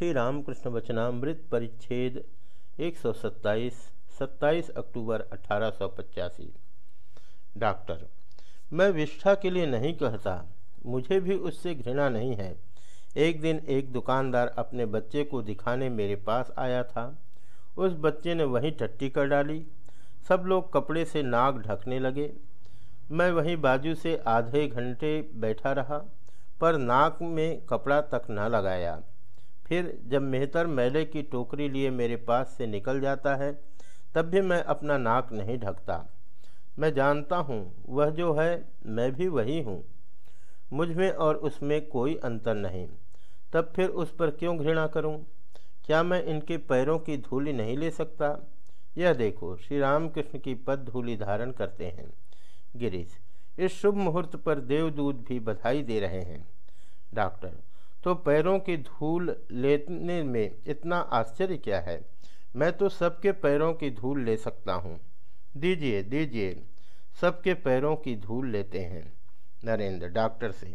श्री रामकृष्ण वचनामृत परिच्छेद 127 27 अक्टूबर अठारह डॉक्टर, मैं विष्ठा के लिए नहीं कहता, मुझे भी उससे घृणा नहीं है। एक दिन एक दुकानदार अपने बच्चे को दिखाने मेरे पास आया था। उस बच्चे ने वहीं टट्टी कर डाली। सब लोग कपड़े से नाक ढकने लगे। मैं वहीं बाजू से आधे घंटे बैठा रहा, पर नाक में कपड़ा तक न लगाया। फिर जब मेहतर मैले की टोकरी लिए मेरे पास से निकल जाता है, तब भी मैं अपना नाक नहीं ढकता। मैं जानता हूँ, वह जो है, मैं भी वही हूँ। मुझमें और उसमें कोई अंतर नहीं। तब फिर उस पर क्यों घृणा करूँ? क्या मैं इनके पैरों की धूली नहीं ले सकता? यह देखो श्री रामकृष्ण की पद धूली धारण करते हैं। गिरीश, इस शुभ मुहूर्त पर देवदूत भी बधाई दे रहे हैं। डॉक्टर तो पैरों की धूल लेने में इतना आश्चर्य क्या है? मैं तो सबके पैरों की धूल ले सकता हूँ। दीजिए दीजिए। सबके पैरों की धूल लेते हैं। नरेंद्र, डॉक्टर से।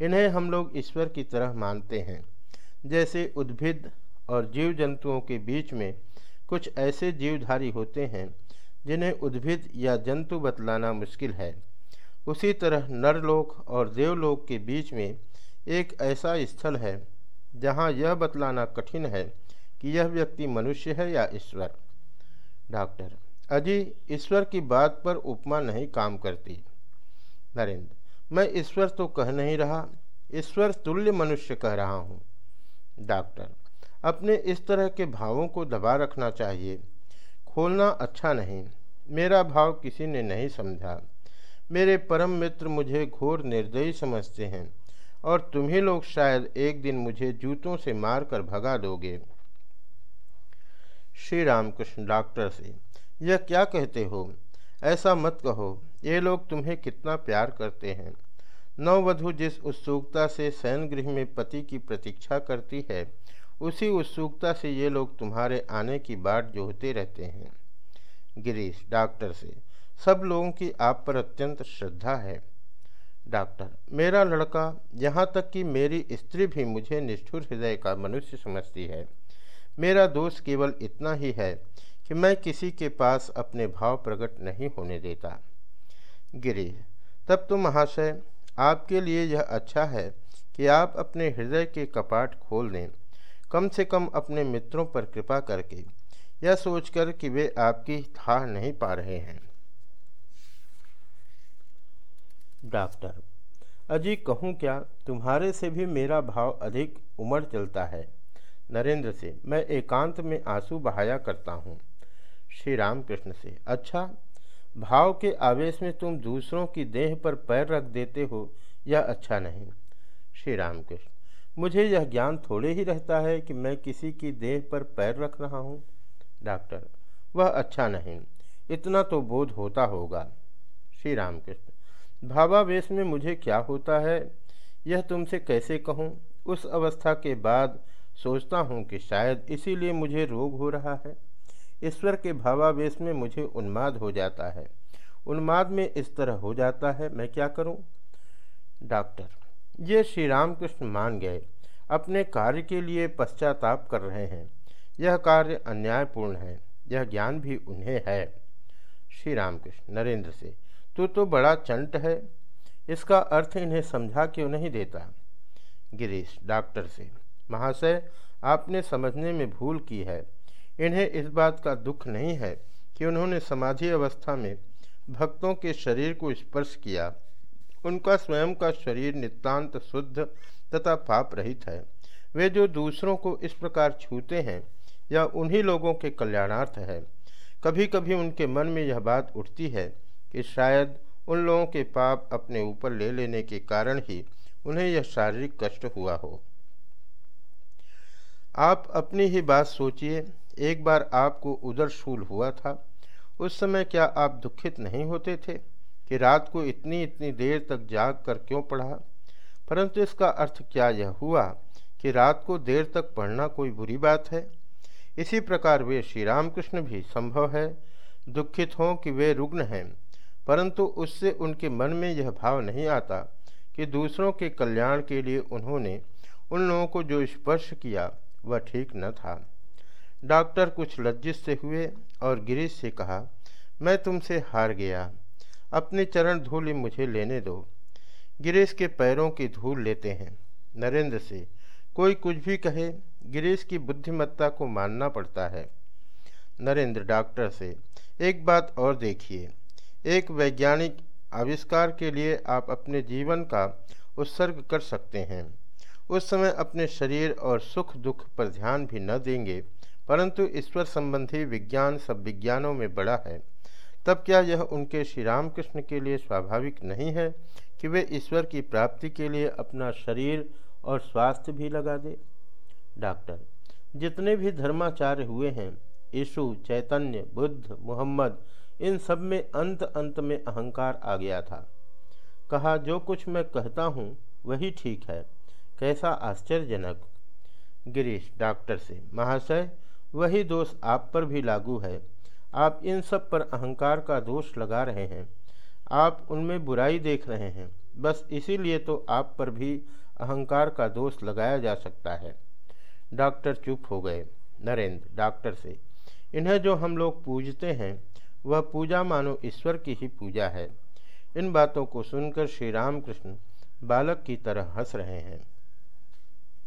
इन्हें हम लोग ईश्वर की तरह मानते हैं। जैसे उद्भिद और जीव जंतुओं के बीच में कुछ ऐसे जीवधारी होते हैं, जिन्हें उद्भिद या जंतु बतलाना मुश्किल है। उसी तरह नरलोक और देवलोक के बीच में एक ऐसा स्थल है जहाँ यह बतलाना कठिन है कि यह व्यक्ति मनुष्य है या ईश्वर। डॉक्टर, अजी ईश्वर की बात पर उपमा नहीं काम करती। नरेंद्र, मैं ईश्वर तो कह नहीं रहा, ईश्वर तुल्य मनुष्य कह रहा हूँ। डॉक्टर, अपने इस तरह के भावों को दबा रखना चाहिए। खोलना अच्छा नहीं, मेरा भाव किसी ने नहीं समझा। मेरे परम मित्र मुझे घोर निर्दयी समझते हैं। और तुम्ही लोग शायद एक दिन मुझे जूतों से मारकर भगा दोगे। श्री रामकृष्ण डॉक्टर से, यह क्या कहते हो? ऐसा मत कहो, ये लोग तुम्हें कितना प्यार करते हैं। नववधु जिस उत्सुकता से शयन गृह में पति की प्रतीक्षा करती है, उसी उत्सुकता से ये लोग तुम्हारे आने की बाट जोहते रहते हैं। गिरीश डॉक्टर से, सब लोगों की आप पर अत्यंत श्रद्धा है। डॉक्टर। मेरा लड़का, यहाँ तक कि मेरी स्त्री भी मुझे निष्ठुर हृदय का मनुष्य समझती है। मेरा दोष केवल इतना ही है कि मैं किसी के पास अपने भाव प्रकट नहीं होने देता। गिरीश तब तो महाशय, आपके लिए यह अच्छा है कि आप अपने हृदय के कपाट खोल दें। कम से कम अपने मित्रों पर कृपा करके, यह सोचकर कि वे आपकी था नहीं पा रहे हैं। डॉक्टर। अजी, कहूँ क्या, तुम्हारे से भी मेरा भाव अधिक उमड़ चलता है? नरेंद्र से, मैं एकांत में आँसू बहाया करता हूँ। श्री रामकृष्ण से अच्छा भाव के आवेश में तुम दूसरों की देह पर पैर रख देते हो यह अच्छा नहीं? श्री रामकृष्ण मुझे यह ज्ञान थोड़े ही रहता है कि मैं किसी की देह पर पैर रख रहा हूँ। डॉक्टर, वह अच्छा नहीं, इतना तो बोध होता होगा। श्री रामकृष्ण भावावेश में मुझे क्या होता है? यह तुमसे कैसे कहूँ? उस अवस्था के बाद सोचता हूँ कि शायद इसीलिए मुझे रोग हो रहा है। ईश्वर के भावावेश में मुझे उन्माद हो जाता है। उन्माद में इस तरह हो जाता है, मैं क्या करूँ? डॉक्टर, ये श्री रामकृष्ण मान गए। अपने कार्य के लिए पश्चाताप कर रहे हैं। यह कार्य अन्यायपूर्ण है। यह ज्ञान भी उन्हें है। श्री रामकृष्ण नरेंद्र से तू तो बड़ा चंट है। इसका अर्थ इन्हें समझा क्यों नहीं देता? गिरीश, डॉक्टर से, महाशय, आपने समझने में भूल की है। इन्हें इस बात का दुख नहीं है कि उन्होंने समाधि अवस्था में भक्तों के शरीर को स्पर्श किया। उनका स्वयं का शरीर नितांत शुद्ध तथा पाप रहित है। वे जो दूसरों को इस प्रकार छूते हैं यह उन्हीं लोगों के कल्याणार्थ है। कभी कभी उनके मन में यह बात उठती है कि शायद उन लोगों के पाप अपने ऊपर ले लेने के कारण ही उन्हें यह शारीरिक कष्ट हुआ हो। आप अपनी ही बात सोचिए, एक बार आपको उधर शूल हुआ था, उस समय क्या आप दुखित नहीं होते थे कि रात को इतनी इतनी देर तक जाग कर क्यों पढ़ा? परंतु इसका अर्थ क्या यह हुआ कि रात को देर तक पढ़ना कोई बुरी बात है? इसी प्रकार वे श्री रामकृष्ण भी संभव है, दुखित हों कि वे रुग्ण हैं। परंतु उससे उनके मन में यह भाव नहीं आता कि दूसरों के कल्याण के लिए उन्होंने उन लोगों को जो स्पर्श किया, वह ठीक न था। डॉक्टर कुछ लज्जित से हुए और गिरीश से कहा, मैं तुमसे हार गया। अपने चरण धूल मुझे लेने दो। गिरीश के पैरों की धूल लेते हैं। नरेंद्र से, कोई कुछ भी कहे, गिरीश की बुद्धिमत्ता को मानना पड़ता है। नरेंद्र डॉक्टर से, एक बात और देखिए। एक वैज्ञानिक आविष्कार के लिए आप अपने जीवन का उत्सर्ग कर सकते हैं। उस समय अपने शरीर और सुख दुख पर ध्यान भी न देंगे, परंतु ईश्वर संबंधी विज्ञान सब विज्ञानों में बड़ा है। तब क्या यह उनके श्री रामकृष्ण के लिए स्वाभाविक नहीं है कि वे ईश्वर की प्राप्ति के लिए अपना शरीर और स्वास्थ्य भी लगा दे? डॉक्टर, जितने भी धर्माचार्य हुए हैं, यीशु, चैतन्य, बुद्ध, मोहम्मद इन सब में अंत अंत में अहंकार आ गया था। कहा, जो कुछ मैं कहता हूँ, वही ठीक है। कैसा आश्चर्यजनक। गिरीश डॉक्टर से, महाशय, वही दोष आप पर भी लागू है। आप इन सब पर अहंकार का दोष लगा रहे हैं। आप उनमें बुराई देख रहे हैं। बस इसीलिए तो आप पर भी अहंकार का दोष लगाया जा सकता है। डॉक्टर चुप हो गए। नरेंद्र डॉक्टर से, इन्हें जो हम लोग पूजते हैं वह पूजा मानो ईश्वर की ही पूजा है। इन बातों को सुनकर श्री रामकृष्ण बालक की तरह हंस रहे हैं।